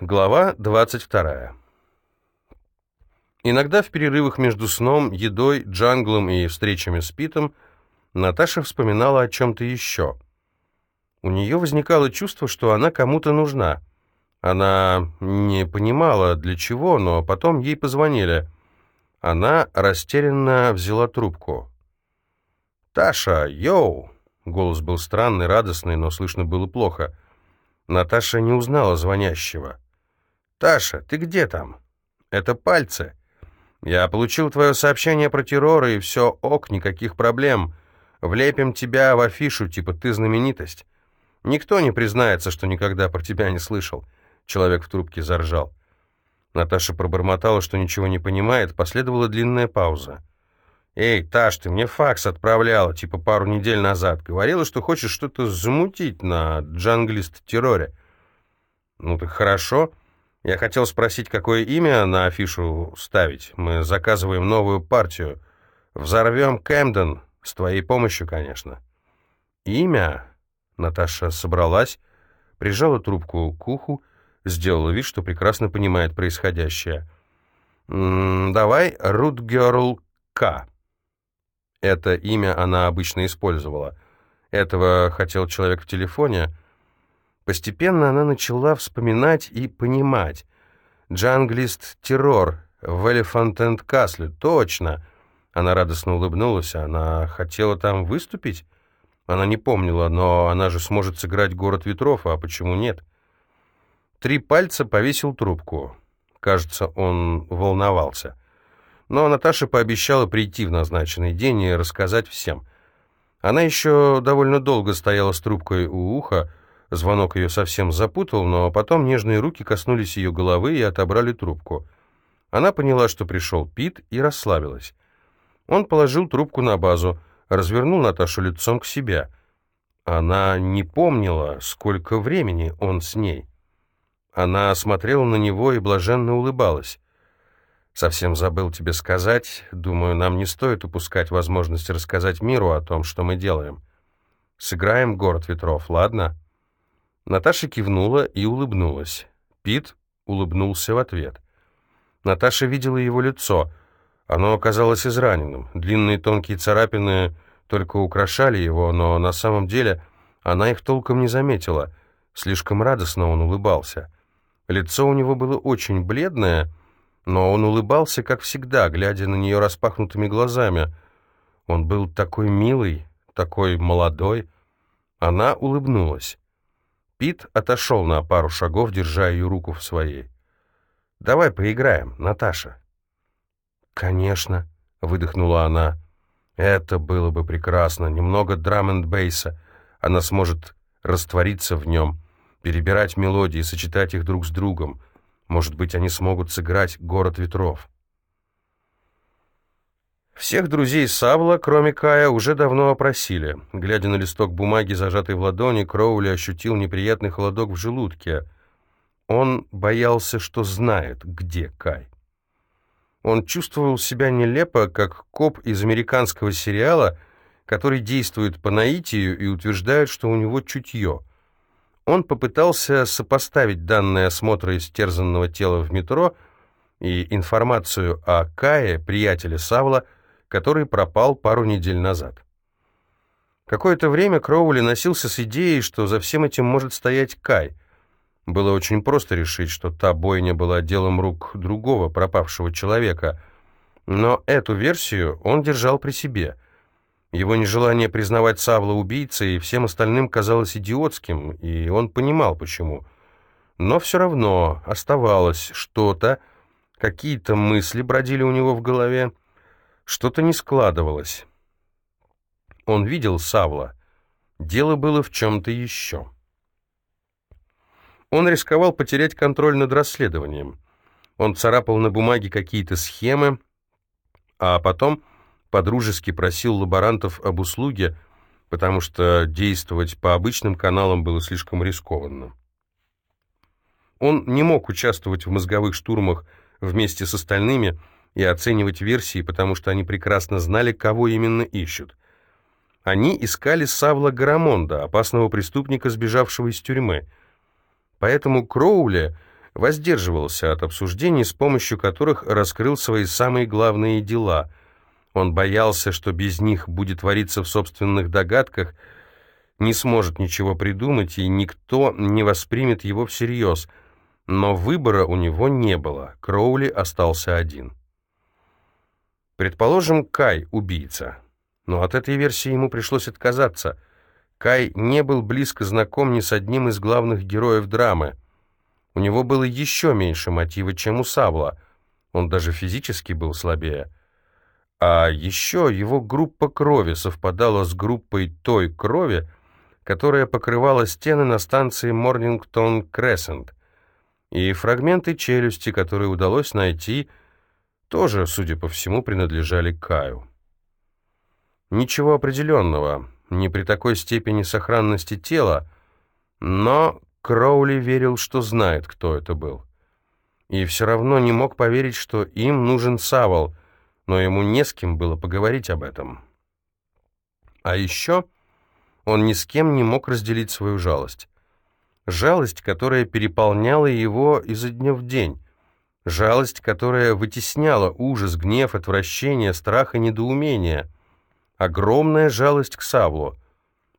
Глава 22. Иногда в перерывах между сном, едой, джанглом и встречами с Питом Наташа вспоминала о чем-то еще. У нее возникало чувство, что она кому-то нужна. Она не понимала, для чего, но потом ей позвонили. Она растерянно взяла трубку. «Таша, йоу!» Голос был странный, радостный, но слышно было плохо. Наташа не узнала звонящего. «Таша, ты где там?» «Это пальцы. Я получил твое сообщение про террор, и все ок, никаких проблем. Влепим тебя в афишу, типа ты знаменитость. Никто не признается, что никогда про тебя не слышал». Человек в трубке заржал. Наташа пробормотала, что ничего не понимает, последовала длинная пауза. «Эй, Таш, ты мне факс отправляла, типа пару недель назад. Говорила, что хочешь что-то замутить на джанглист-терроре». «Ну так хорошо. Я хотел спросить, какое имя на афишу ставить. Мы заказываем новую партию. Взорвем Кэмден, с твоей помощью, конечно. Имя? Наташа собралась, прижала трубку к уху, сделала вид, что прекрасно понимает происходящее. «М -м, «Давай Рутгерл К». Это имя она обычно использовала. Этого хотел человек в телефоне — Постепенно она начала вспоминать и понимать. «Джанглист террор» в Элефантенд-Касле, точно. Она радостно улыбнулась, она хотела там выступить? Она не помнила, но она же сможет сыграть «Город ветров», а почему нет? Три пальца повесил трубку. Кажется, он волновался. Но Наташа пообещала прийти в назначенный день и рассказать всем. Она еще довольно долго стояла с трубкой у уха, Звонок ее совсем запутал, но потом нежные руки коснулись ее головы и отобрали трубку. Она поняла, что пришел Пит, и расслабилась. Он положил трубку на базу, развернул Наташу лицом к себе. Она не помнила, сколько времени он с ней. Она смотрела на него и блаженно улыбалась. «Совсем забыл тебе сказать. Думаю, нам не стоит упускать возможность рассказать миру о том, что мы делаем. Сыграем «Город ветров», ладно?» Наташа кивнула и улыбнулась. Пит улыбнулся в ответ. Наташа видела его лицо. Оно оказалось израненным. Длинные тонкие царапины только украшали его, но на самом деле она их толком не заметила. Слишком радостно он улыбался. Лицо у него было очень бледное, но он улыбался, как всегда, глядя на нее распахнутыми глазами. Он был такой милый, такой молодой. Она улыбнулась. Пит отошел на пару шагов, держа ее руку в своей. «Давай поиграем, Наташа». «Конечно», — выдохнула она. «Это было бы прекрасно. Немного драм-энд-бейса. Она сможет раствориться в нем, перебирать мелодии, сочетать их друг с другом. Может быть, они смогут сыграть «Город ветров». Всех друзей Савла, кроме Кая, уже давно опросили. Глядя на листок бумаги, зажатый в ладони, Кроули ощутил неприятный холодок в желудке. Он боялся, что знает, где Кай. Он чувствовал себя нелепо, как коп из американского сериала, который действует по наитию и утверждает, что у него чутье. Он попытался сопоставить данные осмотра истерзанного тела в метро и информацию о Кае, приятеле Савла, который пропал пару недель назад. Какое-то время Кроули носился с идеей, что за всем этим может стоять Кай. Было очень просто решить, что та бойня была делом рук другого пропавшего человека, но эту версию он держал при себе. Его нежелание признавать Савла убийцей всем остальным казалось идиотским, и он понимал, почему. Но все равно оставалось что-то, какие-то мысли бродили у него в голове, что-то не складывалось. Он видел Савла. Дело было в чем-то еще. Он рисковал потерять контроль над расследованием. Он царапал на бумаге какие-то схемы, а потом подружески просил лаборантов об услуге, потому что действовать по обычным каналам было слишком рискованно. Он не мог участвовать в мозговых штурмах вместе с остальными, и оценивать версии, потому что они прекрасно знали, кого именно ищут. Они искали Савла Гарамонда, опасного преступника, сбежавшего из тюрьмы. Поэтому Кроули воздерживался от обсуждений, с помощью которых раскрыл свои самые главные дела. Он боялся, что без них будет вариться в собственных догадках, не сможет ничего придумать, и никто не воспримет его всерьез. Но выбора у него не было, Кроули остался один. Предположим, Кай — убийца. Но от этой версии ему пришлось отказаться. Кай не был близко знаком ни с одним из главных героев драмы — у него было еще меньше мотива, чем у Савла. Он даже физически был слабее. А еще его группа крови совпадала с группой той крови, которая покрывала стены на станции Морнингтон Крессент. И фрагменты челюсти, которые удалось найти, тоже, судя по всему, принадлежали Каю. Ничего определенного, не при такой степени сохранности тела, но Кроули верил, что знает, кто это был. И все равно не мог поверить, что им нужен Савол, но ему не с кем было поговорить об этом. А еще он ни с кем не мог разделить свою жалость. Жалость, которая переполняла его изо дня в день. Жалость, которая вытесняла ужас, гнев, отвращение, страх и недоумение. Огромная жалость к Савлу.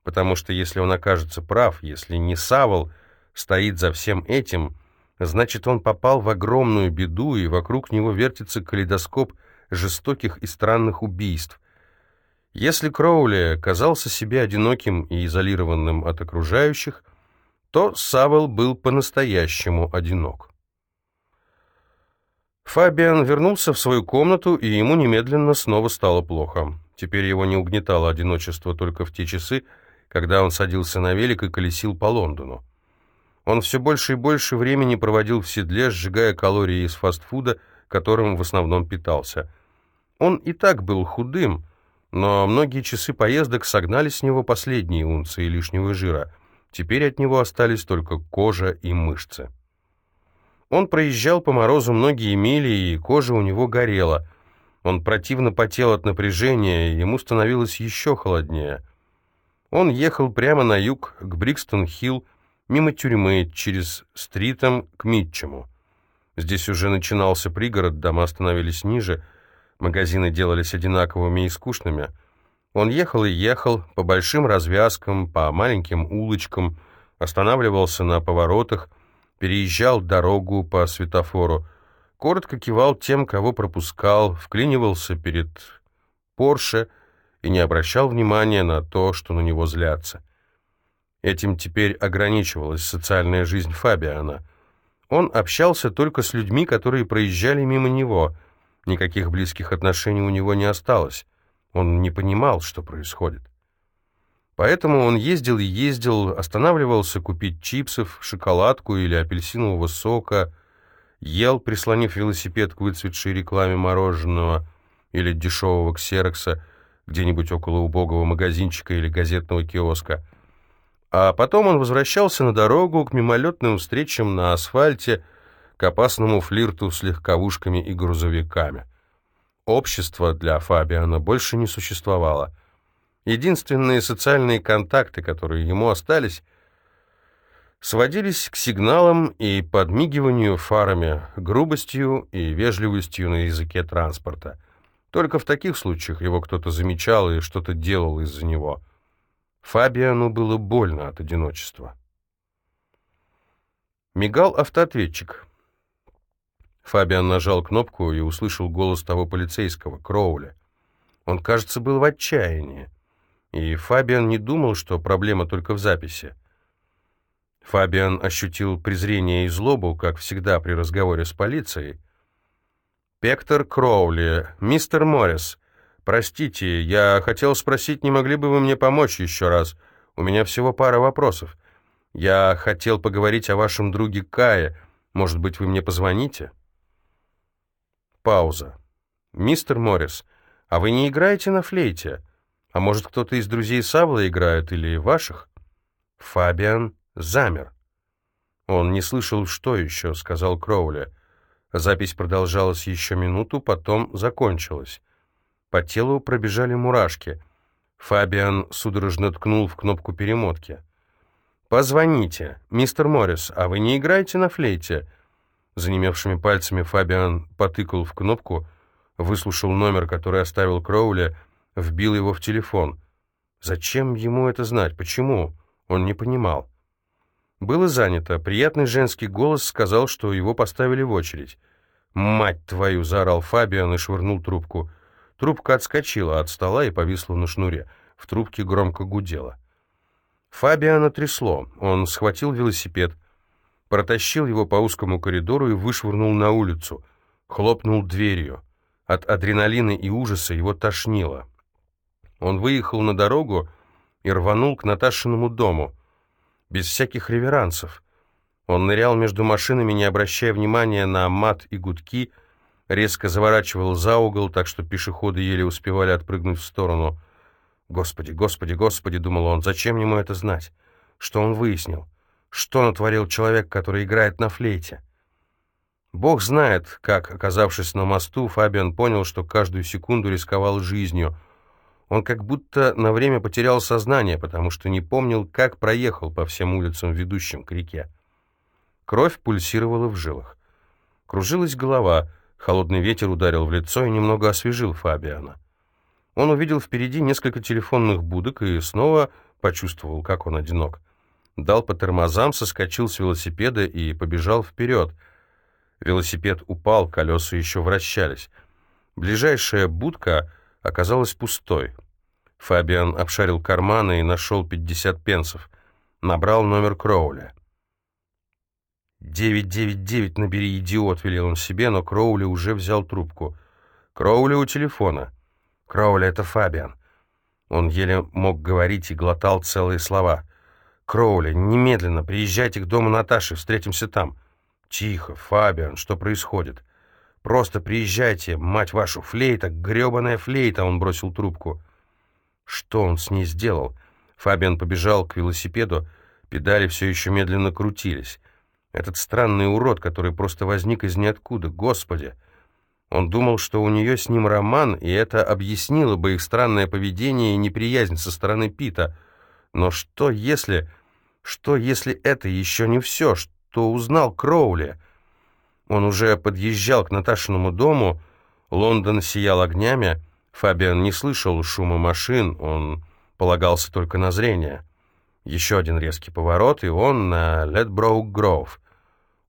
Потому что если он окажется прав, если не Савол — стоит за всем этим, значит, он попал в огромную беду, и вокруг него вертится калейдоскоп жестоких и странных убийств. Если Кроули казался себе одиноким и изолированным от окружающих, то Савел был по-настоящему одинок. Фабиан вернулся в свою комнату, и ему немедленно снова стало плохо. Теперь его не угнетало одиночество только в те часы, когда он садился на велик и колесил по Лондону. Он все больше и больше времени проводил в седле, сжигая калории из фастфуда, которым в основном питался. Он и так был худым, но многие часы поездок согнали с него последние унции лишнего жира. Теперь от него остались только кожа и мышцы. Он проезжал по морозу многие мили, и кожа у него горела. Он противно потел от напряжения, и ему становилось еще холоднее. Он ехал прямо на юг, к Брикстон-Хилл, мимо тюрьмы, через стритом к Митчему. Здесь уже начинался пригород, дома становились ниже, магазины делались одинаковыми и скучными. Он ехал и ехал по большим развязкам, по маленьким улочкам, останавливался на поворотах, переезжал дорогу по светофору, коротко кивал тем, кого пропускал, вклинивался перед Порше и не обращал внимания на то, что на него злятся. Этим теперь ограничивалась социальная жизнь Фабиана. Он общался только с людьми, которые проезжали мимо него. Никаких близких отношений у него не осталось. Он не понимал, что происходит. Поэтому он ездил и ездил, останавливался купить чипсов, шоколадку или апельсинового сока, ел, прислонив велосипед к выцветшей рекламе мороженого или дешевого ксерокса где-нибудь около убогого магазинчика или газетного киоска — а потом он возвращался на дорогу к мимолетным встречам на асфальте, к опасному флирту с легковушками и грузовиками. Общество для Фабиана больше не существовало. Единственные социальные контакты, которые ему остались, сводились к сигналам и подмигиванию фарами, грубостью и вежливостью на языке транспорта. Только в таких случаях его кто-то замечал и что-то делал из-за него – Фабиану было больно от одиночества. Мигал автоответчик. Фабиан нажал кнопку и услышал голос того полицейского, Кроуля. Он, кажется, был в отчаянии. И Фабиан не думал, что проблема только в записи. Фабиан ощутил презрение и злобу, как всегда при разговоре с полицией. «Пектор Кроули, мистер Моррис, «Простите, я хотел спросить, не могли бы вы мне помочь еще раз? У меня всего пара вопросов. Я хотел поговорить о вашем друге Кае. Может быть, вы мне позвоните?» Пауза. «Мистер Моррис, а вы не играете на флейте? А может, кто-то из друзей Савла играет или ваших?» Фабиан замер. Он не слышал, что еще, сказал Кроули. Запись продолжалась еще минуту, потом закончилась. По телу пробежали мурашки. Фабиан судорожно ткнул в кнопку перемотки. «Позвоните. Мистер Моррис, а вы не играете на флейте? Занемевшими пальцами Фабиан потыкал в кнопку, выслушал номер, который оставил Кроули, вбил его в телефон. Зачем ему это знать? Почему? Он не понимал. Было занято. Приятный женский голос сказал, что его поставили в очередь. «Мать твою!» — заорал Фабиан и швырнул трубку. Трубка отскочила от стола и повисла на шнуре. В трубке громко гудело. Фабиана трясло. Он схватил велосипед, протащил его по узкому коридору и вышвырнул на улицу. Хлопнул дверью. От адреналина и ужаса его тошнило. Он выехал на дорогу и рванул к Наташиному дому. Без всяких реверансов. Он нырял между машинами, не обращая внимания на мат и гудки, резко заворачивал за угол, так что пешеходы еле успевали отпрыгнуть в сторону. «Господи, господи, господи!» — думал он. «Зачем ему это знать? Что он выяснил? Что натворил человек, который играет на флейте?» Бог знает, как, оказавшись на мосту, Фабиан понял, что каждую секунду рисковал жизнью. Он как будто на время потерял сознание, потому что не помнил, как проехал по всем улицам, ведущим к реке. Кровь пульсировала в жилах. Кружилась голова, холодный ветер ударил в лицо и немного освежил Фабиана. Он увидел впереди несколько телефонных будок и снова почувствовал, как он одинок. Дал по тормозам, соскочил с велосипеда и побежал вперед. Велосипед упал, колеса еще вращались. Ближайшая будка оказалась пустой. Фабиан обшарил карманы и нашел 50 пенсов. Набрал номер Кроуля. «999 набери, идиот», — велел он себе, но Кроули уже взял трубку. Кроули у телефона. Кроули — это Фабиан. Он еле мог говорить и глотал целые слова. «Кроули, немедленно приезжайте к дому Наташи, встретимся там». «Тихо, Фабиан, что происходит?» «Просто приезжайте, мать вашу, флейта, гребаная флейта!» Он бросил трубку. Что он с ней сделал? Фабиан побежал к велосипеду, педали все еще медленно крутились. Этот странный урод, который просто возник из ниоткуда. Господи! Он думал, что у нее с ним роман, и это объяснило бы их странное поведение и неприязнь со стороны Пита. Но что если... Что если это еще не все, что узнал Кроули? Он уже подъезжал к Наташиному дому, Лондон сиял огнями, Фабиан не слышал шума машин, он полагался только на зрение. Еще один резкий поворот, и он на Ледброук-Гроув.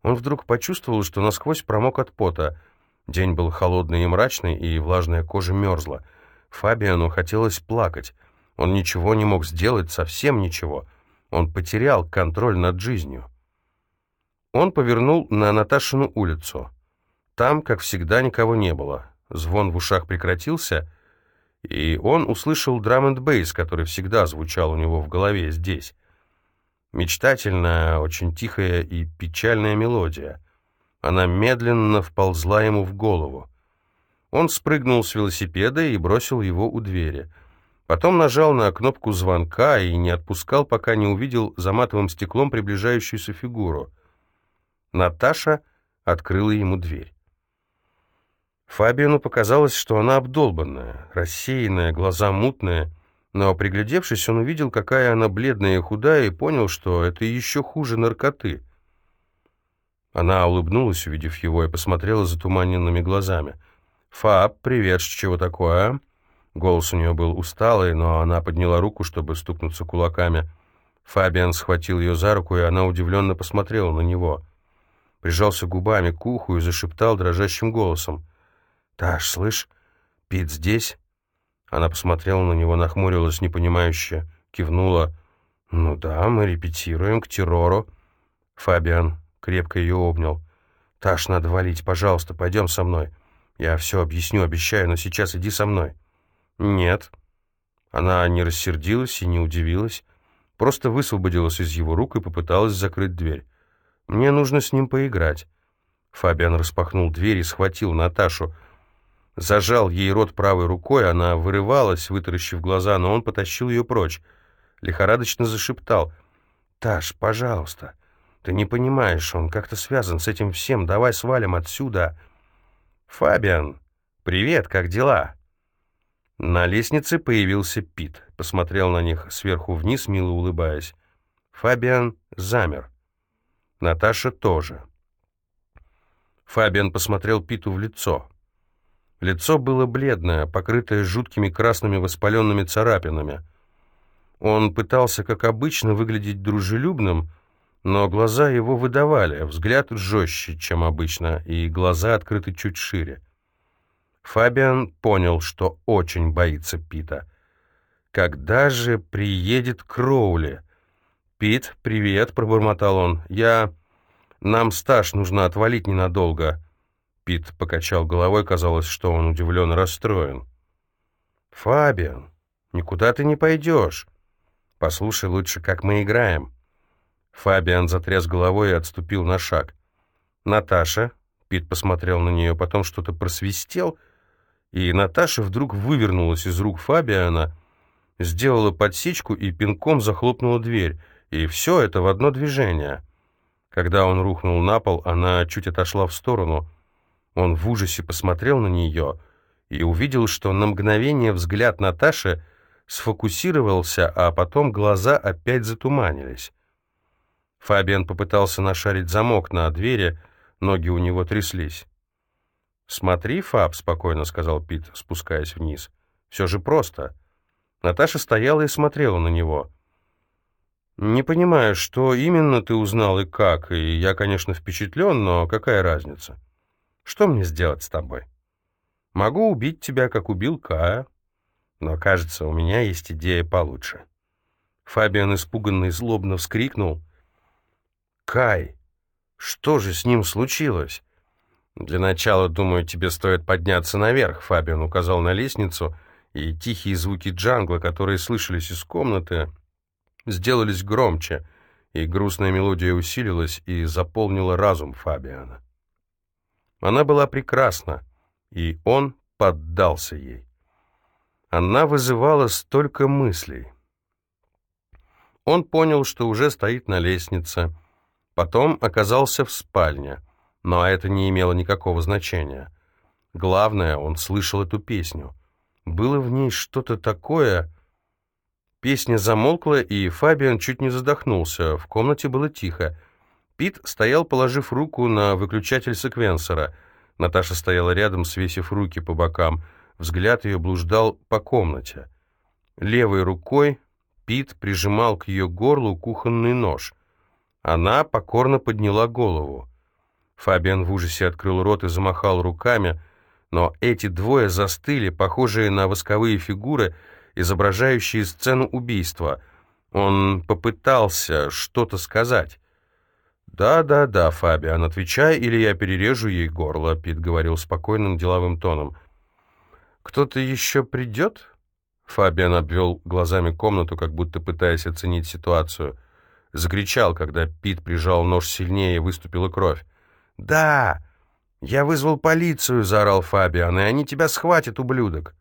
Он вдруг почувствовал, что насквозь промок от пота — День был холодный и мрачный, и влажная кожа мерзла. Фабиану хотелось плакать. Он ничего не мог сделать, совсем ничего. Он потерял контроль над жизнью. Он повернул на Наташину улицу. Там, как всегда, никого не было. Звон в ушах прекратился, и он услышал драм бейс, который всегда звучал у него в голове здесь. Мечтательная, очень тихая и печальная мелодия — она медленно вползла ему в голову. Он спрыгнул с велосипеда и бросил его у двери. Потом нажал на кнопку звонка и не отпускал, пока не увидел за матовым стеклом приближающуюся фигуру. Наташа открыла ему дверь. Фабиану показалось, что она обдолбанная, рассеянная, глаза мутные, но, приглядевшись, он увидел, какая она бледная и худая, и понял, что это еще хуже наркоты — она улыбнулась, увидев его, и посмотрела затуманенными глазами. «Фаб, привет, чего такое?» Голос у нее был усталый, но она подняла руку, чтобы стукнуться кулаками. Фабиан схватил ее за руку, и она удивленно посмотрела на него. Прижался губами к уху и зашептал дрожащим голосом. «Таш, слышь, Пит здесь?» Она посмотрела на него, нахмурилась непонимающе, кивнула. «Ну да, мы репетируем к террору». Фабиан крепко ее обнял. «Таш, надо валить, пожалуйста, пойдем со мной. Я все объясню, обещаю, но сейчас иди со мной». «Нет». Она не рассердилась и не удивилась, просто высвободилась из его рук и попыталась закрыть дверь. «Мне нужно с ним поиграть». Фабиан распахнул дверь и схватил Наташу. Зажал ей рот правой рукой, она вырывалась, вытаращив глаза, но он потащил ее прочь. Лихорадочно зашептал. «Таш, пожалуйста». Ты не понимаешь, он как-то связан с этим всем. Давай свалим отсюда. Фабиан, привет, как дела? На лестнице появился Пит. Посмотрел на них сверху вниз, мило улыбаясь. Фабиан замер. Наташа тоже. Фабиан посмотрел Питу в лицо. Лицо было бледное, покрытое жуткими красными воспаленными царапинами. Он пытался, как обычно, выглядеть дружелюбным, но глаза его выдавали, взгляд жестче, чем обычно, и глаза открыты чуть шире. Фабиан понял, что очень боится Пита. «Когда же приедет Кроули?» «Пит, привет», — пробормотал он. «Я... Нам стаж нужно отвалить ненадолго». Пит покачал головой, казалось, что он удивлен и расстроен. «Фабиан, никуда ты не пойдешь. Послушай лучше, как мы играем». Фабиан затряс головой и отступил на шаг. «Наташа?» — Пит посмотрел на нее, потом что-то просвистел, и Наташа вдруг вывернулась из рук Фабиана, сделала подсечку и пинком захлопнула дверь, и все это в одно движение. Когда он рухнул на пол, она чуть отошла в сторону. Он в ужасе посмотрел на нее и увидел, что на мгновение взгляд Наташи сфокусировался, а потом глаза опять затуманились. Фабиан попытался нашарить замок на двери, ноги у него тряслись. «Смотри, Фаб», — спокойно сказал Пит, спускаясь вниз. «Все же просто». Наташа стояла и смотрела на него. «Не понимаю, что именно ты узнал и как, и я, конечно, впечатлен, но какая разница? Что мне сделать с тобой? Могу убить тебя, как убил Кая, но, кажется, у меня есть идея получше». Фабиан испуганно и злобно вскрикнул. «Кай, что же с ним случилось?» «Для начала, думаю, тебе стоит подняться наверх», — Фабиан указал на лестницу, и тихие звуки джангла, которые слышались из комнаты, сделались громче, и грустная мелодия усилилась и заполнила разум Фабиана. Она была прекрасна, и он поддался ей. Она вызывала столько мыслей. Он понял, что уже стоит на лестнице, потом оказался в спальне — но это не имело никакого значения. Главное, он слышал эту песню. Было в ней что-то такое... Песня замолкла, и Фабиан чуть не задохнулся. В комнате было тихо. Пит стоял, положив руку на выключатель секвенсора. Наташа стояла рядом, свесив руки по бокам. Взгляд ее блуждал по комнате. Левой рукой Пит прижимал к ее горлу кухонный нож. Она покорно подняла голову. Фабиан в ужасе открыл рот и замахал руками, но эти двое застыли, похожие на восковые фигуры, изображающие сцену убийства. Он попытался что-то сказать. «Да-да-да, Фабиан, отвечай, или я перережу ей горло», — Пит говорил спокойным деловым тоном. «Кто-то еще придет?» Фабиан обвел глазами комнату, как будто пытаясь оценить ситуацию. Закричал, когда Пит прижал нож сильнее выступила кровь. «Да! Я вызвал полицию!» — заорал Фабиан, «и они тебя схватят, ублюдок!»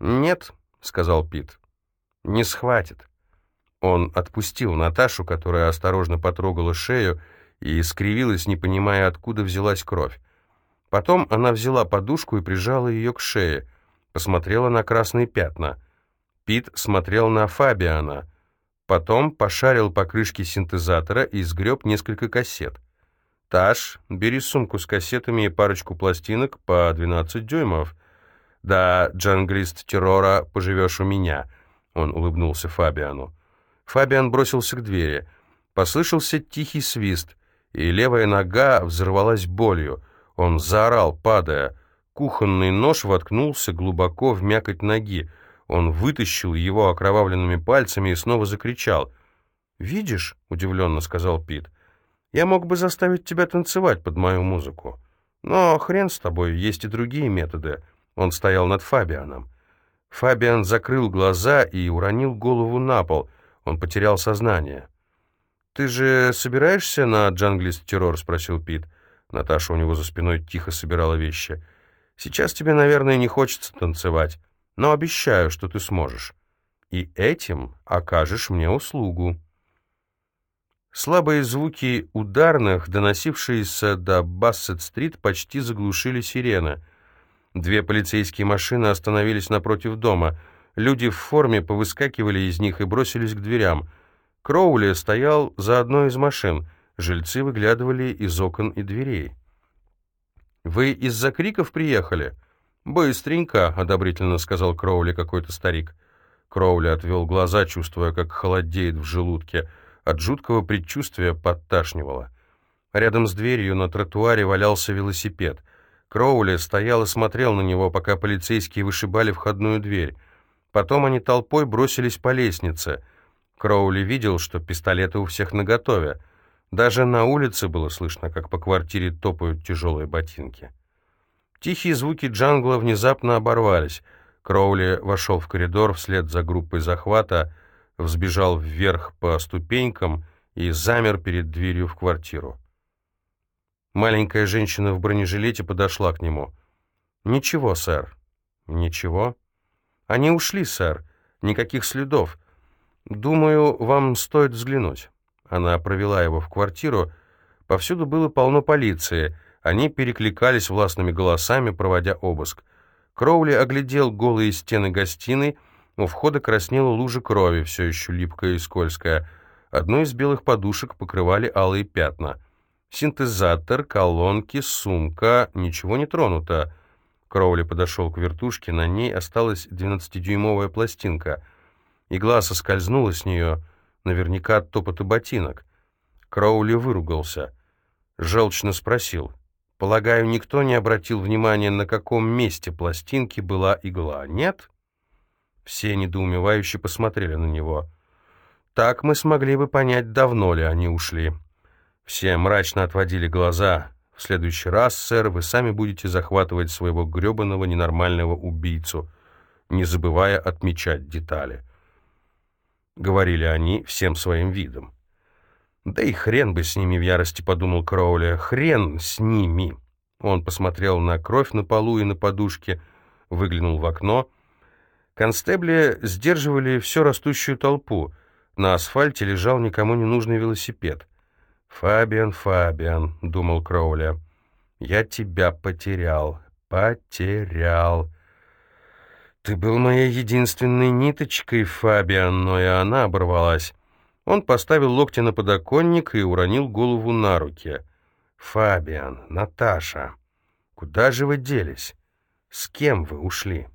«Нет», — сказал Пит, — «не схватит». Он отпустил Наташу, которая осторожно потрогала шею и скривилась, не понимая, откуда взялась кровь. Потом она взяла подушку и прижала ее к шее, посмотрела на красные пятна. Пит смотрел на Фабиана, потом пошарил по крышке синтезатора и сгреб несколько кассет. «Таш, бери сумку с кассетами и парочку пластинок по 12 дюймов. Да, джанглист террора, поживешь у меня», — он улыбнулся Фабиану. Фабиан бросился к двери. Послышался тихий свист, и левая нога взорвалась болью. Он заорал, падая. Кухонный нож воткнулся глубоко в мякоть ноги. Он вытащил его окровавленными пальцами и снова закричал. «Видишь?» — удивленно сказал Пит. — я мог бы заставить тебя танцевать под мою музыку. Но хрен с тобой, есть и другие методы. Он стоял над Фабианом. Фабиан закрыл глаза и уронил голову на пол. Он потерял сознание. «Ты же собираешься на джанглист террор?» — спросил Пит. Наташа у него за спиной тихо собирала вещи. «Сейчас тебе, наверное, не хочется танцевать, но обещаю, что ты сможешь. И этим окажешь мне услугу». Слабые звуки ударных, доносившиеся до Бассет-стрит, почти заглушили сирены. Две полицейские машины остановились напротив дома. Люди в форме повыскакивали из них и бросились к дверям. Кроули стоял за одной из машин. Жильцы выглядывали из окон и дверей. «Вы из-за криков приехали?» «Быстренько», — одобрительно сказал Кроули какой-то старик. Кроули отвел глаза, чувствуя, как холодеет в желудке. От жуткого предчувствия подташнивало. Рядом с дверью на тротуаре валялся велосипед. Кроули стоял и смотрел на него, пока полицейские вышибали входную дверь. Потом они толпой бросились по лестнице. Кроули видел, что пистолеты у всех наготове. Даже на улице было слышно, как по квартире топают тяжелые ботинки. Тихие звуки джангла внезапно оборвались. Кроули вошел в коридор вслед за группой захвата, взбежал вверх по ступенькам и замер перед дверью в квартиру. Маленькая женщина в бронежилете подошла к нему. «Ничего, сэр». «Ничего?» «Они ушли, сэр. Никаких следов. Думаю, вам стоит взглянуть». Она провела его в квартиру. Повсюду было полно полиции. Они перекликались властными голосами, проводя обыск. Кроули оглядел голые стены гостиной. У входа краснела лужа крови, все еще липкая и скользкая. Одну из белых подушек покрывали алые пятна. Синтезатор, колонки, сумка, ничего не тронуто. Кроули подошел к вертушке, на ней осталась двенадцатидюймовая пластинка. Игла соскользнула с нее, наверняка от топота ботинок. Кроули выругался. Желчно спросил. «Полагаю, никто не обратил внимания, на каком месте пластинки была игла, нет?» Все недоумевающе посмотрели на него. «Так мы смогли бы понять, давно ли они ушли». Все мрачно отводили глаза. «В следующий раз, сэр, вы сами будете захватывать своего гребаного ненормального убийцу, не забывая отмечать детали». — говорили они всем своим видом. «Да и хрен бы с ними в ярости», — подумал Кроули. «Хрен с ними!» Он посмотрел на кровь на полу и на подушке, выглянул в окно. Констебли сдерживали всю растущую толпу. На асфальте лежал никому не нужный велосипед. «Фабиан, Фабиан», — думал Кроули, — «я тебя потерял, потерял». «Ты был моей единственной ниточкой, Фабиан, но и она оборвалась». Он поставил локти на подоконник и уронил голову на руки. «Фабиан, Наташа, куда же вы делись? С кем вы ушли?»